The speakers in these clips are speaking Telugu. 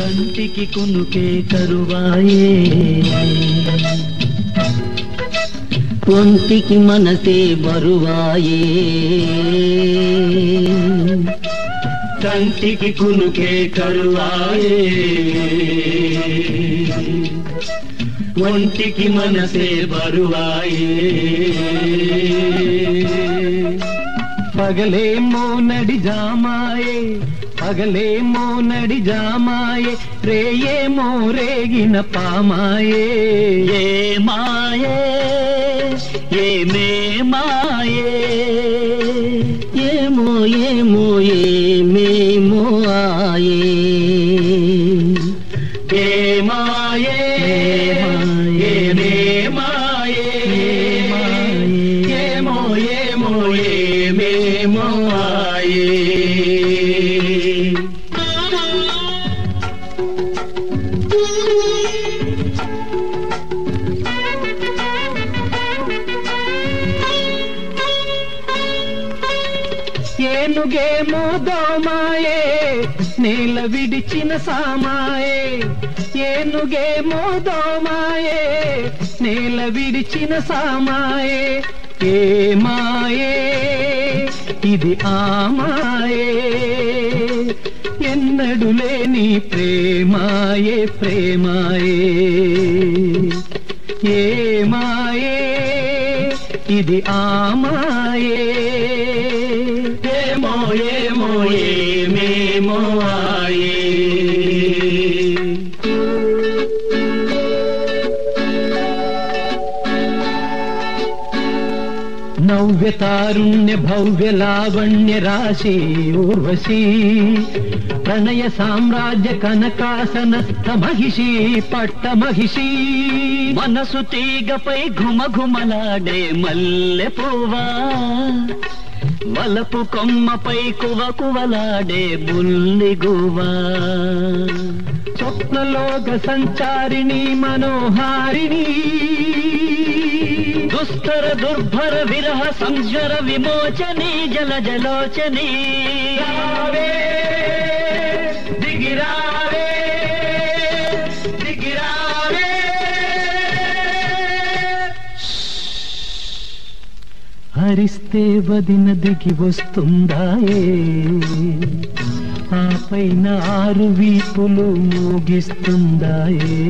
కంటికి కునుకే కరువాయే ఒంటికి మనసే బరువాయే. కంటికి కునుకే కరువాయే ఒంటికి మనసే బరువాయే. పగలేమో నడి జామాయే పగలేమో నడి జామాయే రేయేమో రేగిన పామాయే. ఏ మాయే ఏమే మాయే ఏమో ఏమో ఏమేమో ఆయే. ఏ మాయే మమ్మాయి ఏనుగేమో దోమాయే నేల విడిచిన సామాయే. ఏనుగేమో దోమాయే నేల విడిచిన సామాయే. ఏ మాయే. ఇది ఆమాయే ఎన్నడు లేని ప్రేమాయే ప్రేమాయే. ఏ మాయే ఇది ఆమాయే. ఏమో ఏమో ఏమేమో ఆయే భవ్యతారుణ్య భవ్య లావణ్య రాశి ఊర్వశీ ప్రణయ సామ్రాజ్య కనకాసనస్థ మహిషి పట్ట మహిషి మనసు తీగపై ఘుమఘుమలాడే మల్లె పువ్వా వలపు కొమ్మపై కువ కువలాడే బుల్లి గువా। స్వప్నలోక సంచారిణి మనోహారిణి। దుస్తర దుర్భర విరహ సంజ్వర విమోచని జల జలోచని. రావే, దిగిరావే, దిగిరావే. హరిస్తే వదిన దిగి వస్తుందాయే. ఆ పైన ఆరు వీపులు మోగిస్తుందాయే.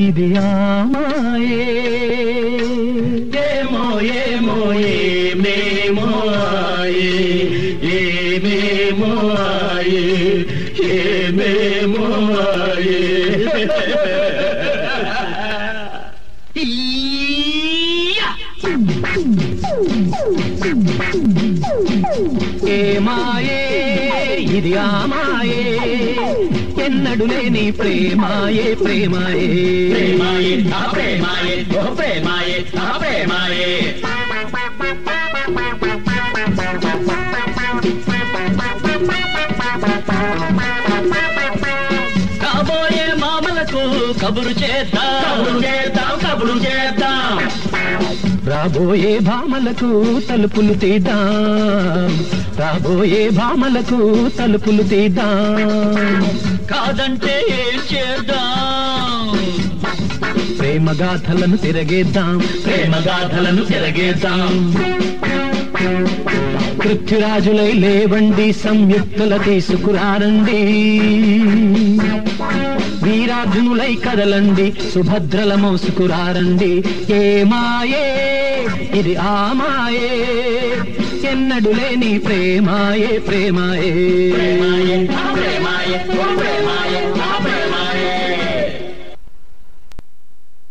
ఇది ఆ ఏమో ఏమో ఏమేమో ఆయే ఏమేమో ఆయే ఏమేమో ఆయే ఈయ్యా! ఇది ఆ మాయే ఎన్నడు లేని ప్రేమాయే ప్రేమాయే ప్రేమాయే ప్రేమాయే ప్రేమాయే ప్రేమాయే. కాబోయే మామలకు కబురు చేద్దాం. కబురు చేద్దాం కబురు చేద్దాం. రాబోయే భామలకు తలుపులు తీద్దాం. రాబోయే భామలకు తలుపులు తీద్దాం. కాదంటే ఏం చేద్దాం? ప్రేమ గాథలను తిరగేద్దాం. ప్రేమ గాథలను తిరగేద్దాం. పృథ్వీరాజులై లేవండి సంయుక్తుల తీసుకురారండి. వీరార్జునులై కదలండి సుభద్రల మోసుకురారండి. ఏ మాయే ఇది ఆ మాయే ఎన్నడు లేని ప్రేమాయే ప్రేమాయే. ప్రేమాయే ప్రేమాయే ప్రేమాయే.